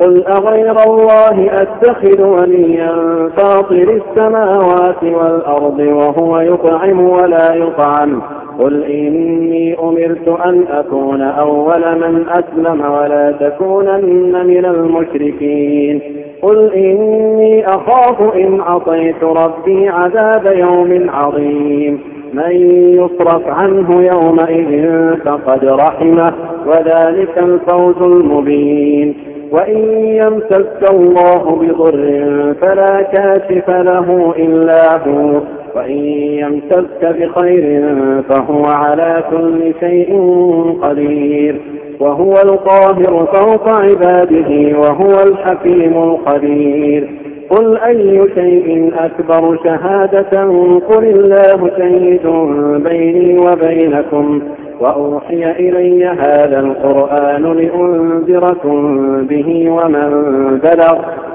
قل أغير الله أتخذ وليا فاطر السماوات والأرض وهو يطعم ولا يطعم. قل إني أمرت أن أكون أول من أسلم ولا تكونن من المشركين. قل إني أخاف إن عصيت ربي عذاب يوم عظيم. من يصرف عنه يومئذ فقد رحمه وذلك الفوز المبين. وإن يمسك الله بضر فلا كاشف له إلا هو. وإن يمسك بخير فهو على كل شيء قدير. وهو القاهر فوق عباده وهو الحكيم الخبير قل أي شيء أكبر شهادة؟ قل الله شهيد بيني وبينكم. وأوحي إلي هذا القرآن لأنذركم به ومن بلغ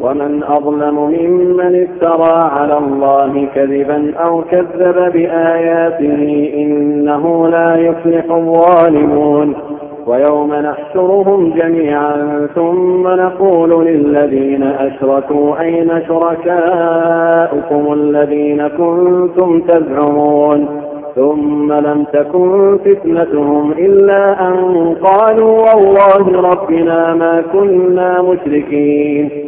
ومن أظلم ممن افترى على الله كذبا أو كذب بآياته إنه لا يفلح الظالمون. ويوم نحشرهم جميعا ثم نقول للذين أشركوا أين شركاؤكم الذين كنتم تزعمون. ثم لم تكن فتنتهم إلا أن قالوا والله ربنا ما كنا مشركين.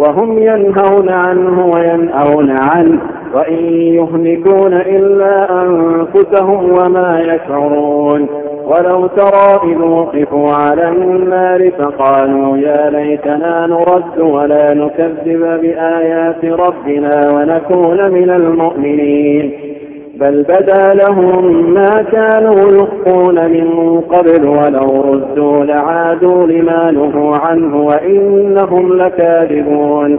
وهم ينهون عنه وينأون عنه وإن يهلكون إلا أنفسهم وما يشعرون. ولو ترى إذ وقفوا على النار فقالوا يا ليتنا نرد ولا نكذب بآيات ربنا ونكون من المؤمنين. بل بدا لهم ما كانوا يخفون من قبل ولو ردوا لعادوا لما نهوا عنه وإنهم لكاذبون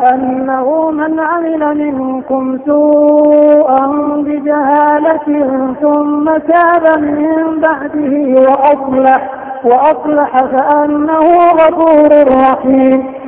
أنه من عمل منكم سوءا بجهالة ثم تاب من بعده وأصلح وأصلح فأنه غفور رحيم.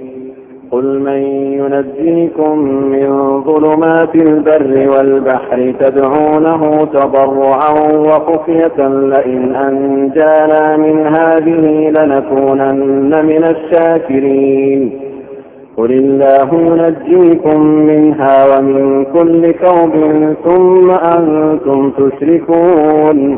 قل من ينجيكم من ظلمات البر والبحر تدعونه تضرعا وخفية لئن أنجانا من هذه لنكونن من الشاكرين. قل الله ينجيكم منها ومن كل كوب ثم أنتم تشركون.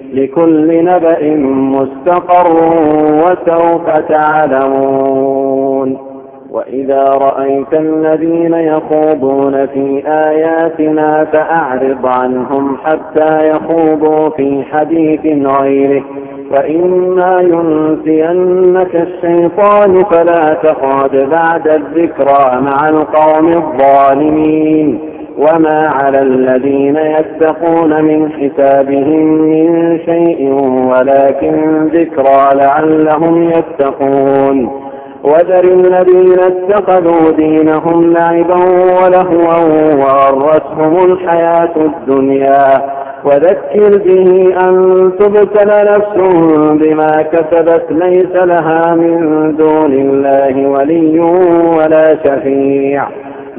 لكل نبأ مستقر وسوف تعلمون. وإذا رأيت الذين يخوضون في آياتنا فأعرض عنهم حتى يخوضوا في حديث غيره. فإما ينسينك الشيطان فلا تقعد بعد الذكرى مع القوم الظالمين. وما على الذين يتقون من حسابهم من شيء ولكن ذكرى لعلهم يتقون وذر الذين اتخذوا دينهم لعبا ولهوا وغرتهم الحياة الدنيا وذكر به أن تبتل نفس بما كسبت ليس لها من دون الله ولي ولا شفيع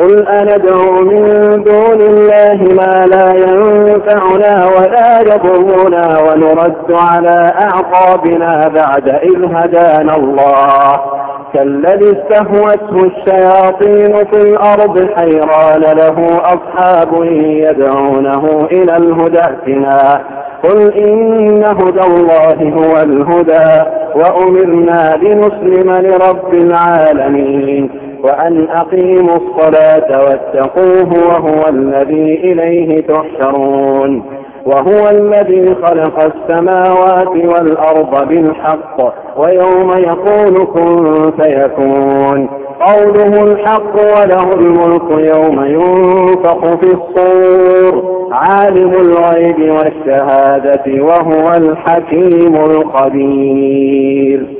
قل أندعو من دون الله ما لا ينفعنا ولا يضرنا ونرد على أعقابنا بعد إذ هدانا الله. كالذي استهوته الشياطين في الأرض حيران له أصحاب يدعونه إلى الهدى ائتنا قل إن هدى الله هو الهدى وأمرنا لنسلم لرب العالمين. وأن أقيموا الصلاة واتقوه وهو الذي إليه تحشرون وهو الذي خلق السماوات والأرض بالحق ويوم يقول كن فيكون قوله الحق وله الملك يوم ينفق في الصور عالم الغيب والشهادة وهو الحكيم الخبير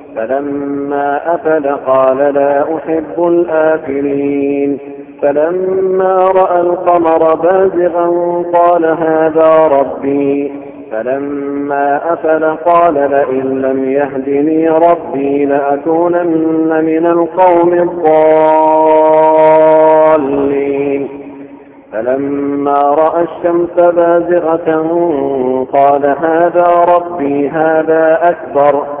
فلما أفل قال لا أحب الآفلين فلما رأى القمر بازغا قال هذا ربي. فلما أفل قال لئن لم يهدني ربي لأكونن من القوم الضالين. فلما رأى الشمس بازغة قال هذا ربي هذا أكبر.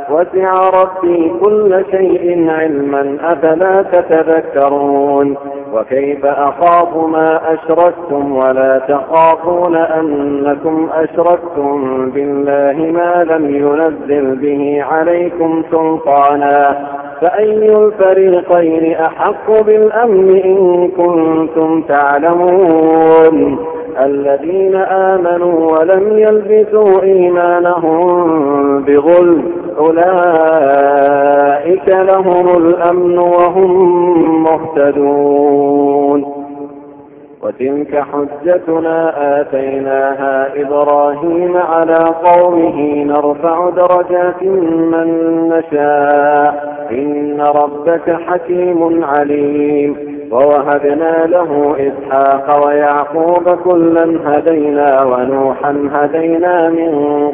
وسع ربي كل شيء علما أفلا تتذكرون؟ وكيف أخاف ما أشركتم ولا تخافون أنكم أشركتم بالله ما لم ينزل به عليكم سلطانا؟ فأي الفريقين أحق بالأمن إن كنتم تعلمون؟ الذين آمنوا ولم يلبسوا إيمانهم بظلم أولئك لهم الأمن وهم مهتدون وتلك حجتنا آتيناها إبراهيم على قومه نرفع درجات من نشاء إن ربك حكيم عليم ووهبنا له إسحاق ويعقوب كلا هدينا ونوحا هدينا من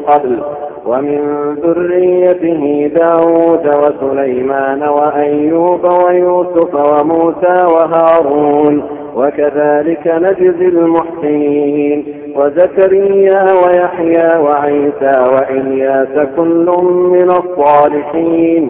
قبل ومن ذريته داود وسليمان وأيوب ويوسف وموسى وهارون وكذلك نجزي المحسنين وزكريا ويحيى وعيسى وإلياس كل من الصالحين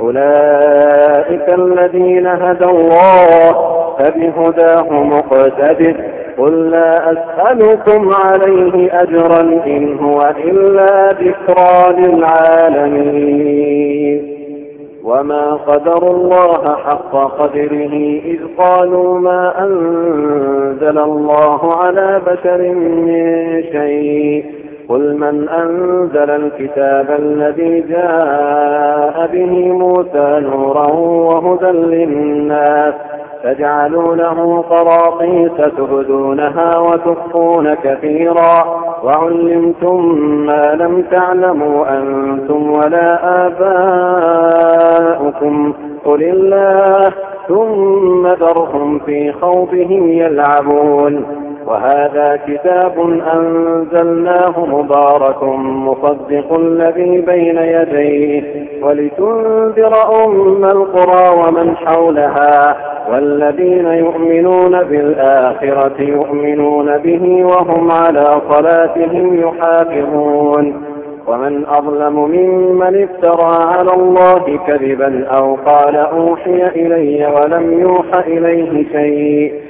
أولئك الذين هدى الله فبهداه مقتدر. قل لا أسألكم عليه أجرا إن هو إلا ذكرى للعالمين. وما قدروا الله حق قدره إذ قالوا ما أنزل الله على بشر من شيء. قل من أنزل الكتاب الذي جاء به موسى نورا وهدى للناس تجعلونه قراطيس تبدونها وتخفون كثيرا وعلمتم ما لم تعلموا أنتم ولا آباؤكم قل الله ثم ذرهم في خوضهم يلعبون وهذا كتاب أنزلناه مبارك مصدق الذي بين يديه ولتنذر أم القرى ومن حولها والذين يؤمنون بالآخرة يؤمنون به وهم على صلاتهم يحافظون. ومن أظلم ممن افترى على الله كذبا أو قال أوحي إلي ولم يوح إليه شيء.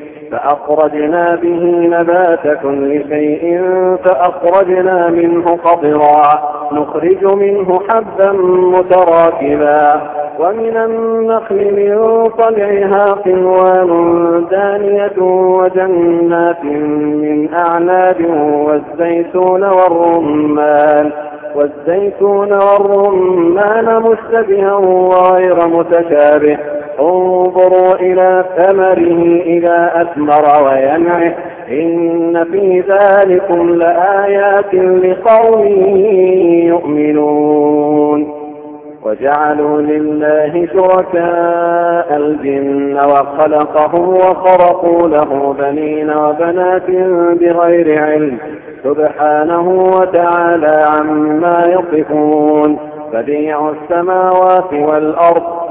فأخرجنا به نبات كل شيء فأخرجنا منه قطرا. نخرج منه حبا متراكبا. ومن النخل من طلعها قنوان دانية وجنات من أعناب والزيتون والرمان. والزيتون والرمان مشتبها وغير متشابه. انظروا إلى ثمره إذا أثمر وينعه. إن في ذلكم لآيات لقوم يؤمنون. وجعلوا لله شركاء الجن وخلقهم وخرقوا له بنين وبنات بغير علم. سبحانه وتعالى عما يصفون. بديع السماوات والأرض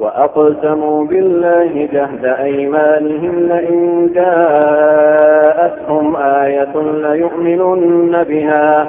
وأقسموا بالله جهد أيمانهم لئن جاءتهم آية ليؤمنن بها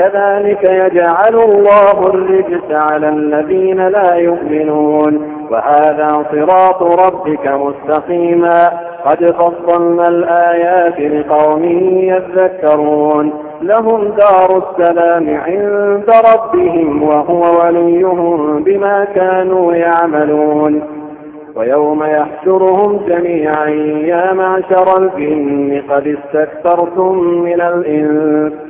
كذلك يجعل الله الرجس على الذين لا يؤمنون. وهذا صراط ربك مستقيما. قد فصلنا الآيات لقوم يذكرون. لهم دار السلام عند ربهم وهو وليهم بما كانوا يعملون. ويوم يحشرهم جميعا يا معشر الجن قد استكثرتم من الإنس.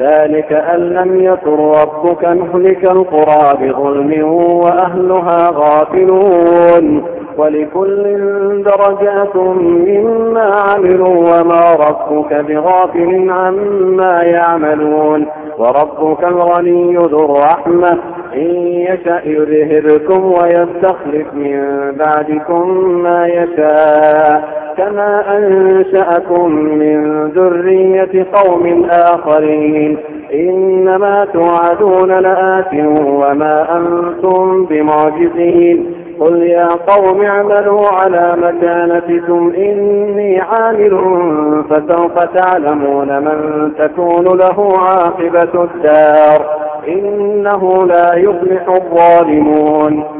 ذلك أن لم يكن ربك مهلك القرى بظلم وأهلها غافلون. ولكل درجات مما عملوا وما ربك بغافل عما يعملون. وربك الغني ذو الرحمة. إن يشأ يذهبكم ويستخلف من بعدكم ما يشاء. كما أنشأكم من ذرية قوم آخرين. إنما توعدون لآت وما أنتم بمعجزين. قل يا قوم اعملوا على مكانتكم إني عامل فسوف تعلمون من تكون له عاقبة الدار. إنه لا يفلح الظالمون.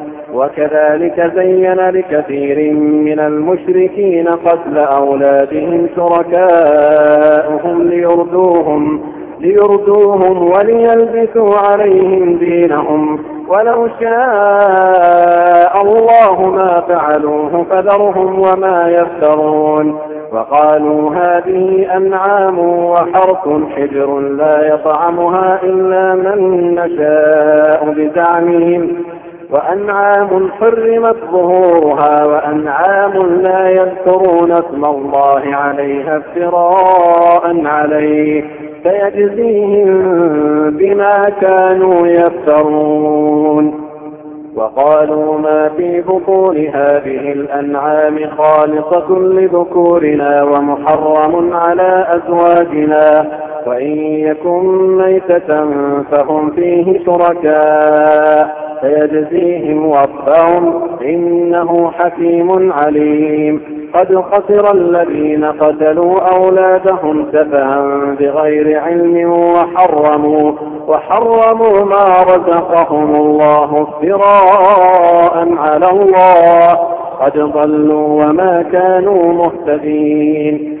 وكذلك زين لكثير من المشركين قتل أولادهم شركاؤهم ليردوهم ليردوهم وليلبسوا عليهم دينهم. ولو شاء الله ما فعلوه فذرهم وما يفترون. وقالوا هذه أنعام وحرث حجر لا يطعمها إلا من نشاء بزعمهم. وأنعام حرمت ظهورها وأنعام لا يذكرون اسم الله عليها افتراء عليه فيجزيهم بما كانوا يفترون. وقالوا ما في بطون هذه الأنعام خالصة لذكورنا ومحرم على أزواجنا. وإن يكن ميتة فهم فيه شركاء فيجزيهم وصفهم إنه حكيم عليم. قد خسر الذين قتلوا أولادهم سفها بغير علم وحرموا وحرموا ما رزقهم الله افتراء على الله. قد ضلوا وما كانوا مهتدين.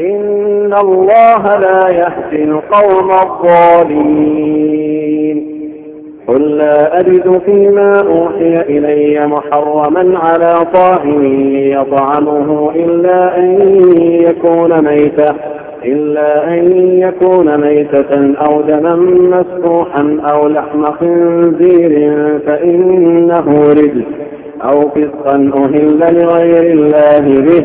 إن الله لا يهدي القوم الظالمين قل لا أجد فيما أوحي إلي محرما على طاعم يطعمه إلا أن يكون ميتة إلا أن يكون ميتة أو دما مسفوحا أو لحم خنزير فإنه رجس أو فسقا أهل لغير الله به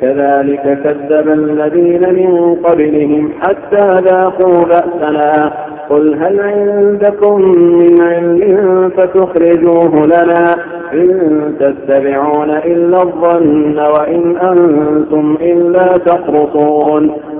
كذلك كذب الذين من قبلهم حتى ذاقوا بأسنا. قل هل عندكم من علم فتخرجوه لنا إن تتبعون إلا الظن وإن أنتم إلا تخرصون.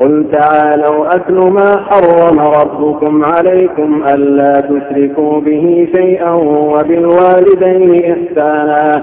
قل تعالوا أتل ما حرم ربكم عليكم ألا تشركوا به شيئا وبالوالدين إحسانا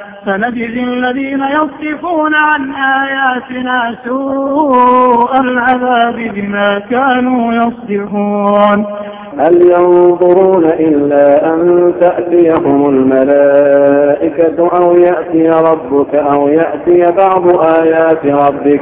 سنجزي الذين يصدفون عن آياتنا سوء العذاب بما كانوا يصدفون هل ينظرون إلا أن تأتيهم الملائكة أو يأتي ربك أو يأتي بعض آيات ربك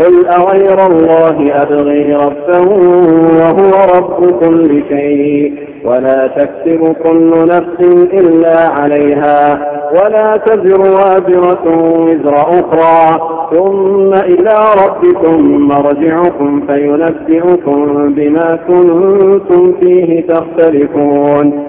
قل أغير الله أبغي ربا وهو رب كل شيء ولا تكسب كل نفس إلا عليها ولا تزر وازرة وزر أخرى ثم إلى ربكم مرجعكم فينبئكم بما كنتم فيه تختلفون